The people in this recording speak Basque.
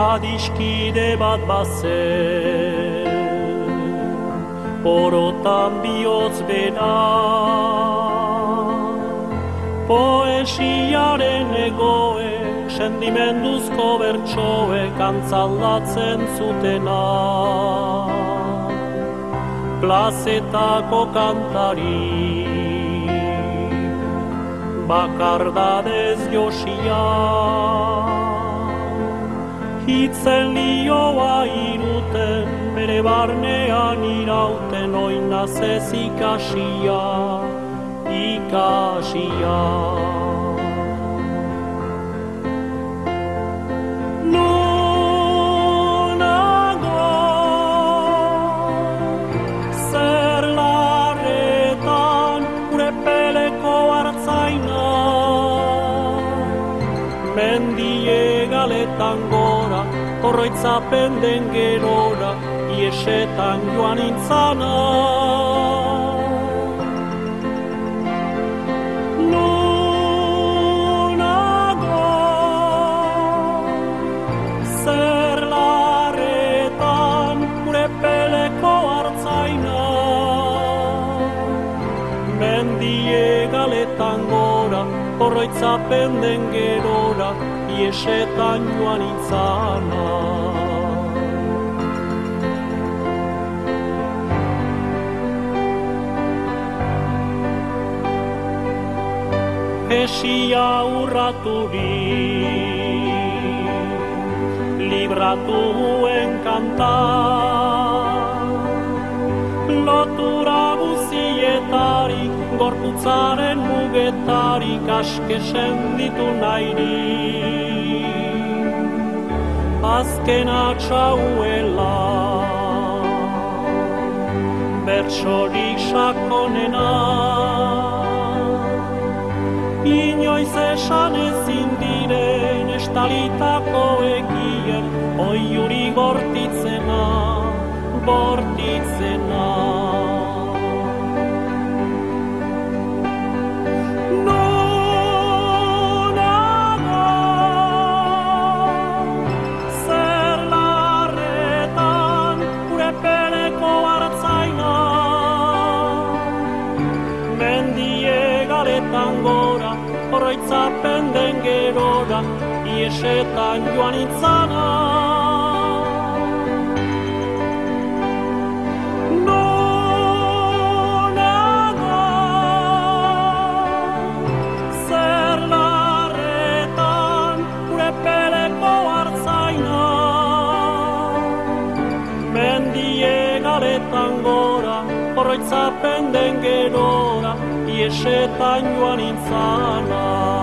adiskide bat bazen, porotan bihotz bera. Poesiaren egoe, sendimenduzko bertsoe kantzaldatzen zutena. Plazetako kantari, bakardadez josia. Hitzen lioa iruten, bere barnean irauten oinaz ez ikasia, ikasia. Zer Mendie galetan gora, horroitzapen den gerora Iesetan joan intzana Mendie galetan gora, horroitzapen den gerora Iesetan joan itzana. Esia urraturi Libratuen kanta Lotura Gorputzaren mugetari Kaskesen ditu nairi Azkena txauela Bertsorik sakonena. Inoiz esan ezin diren estalitako egien Oiuri bortitzena, bortitzena Mendie galetan gora, horroitzapen den gerora, iesetan joan itzana. Zer larretan horroitzapen den gerora, iesetan joan intzana.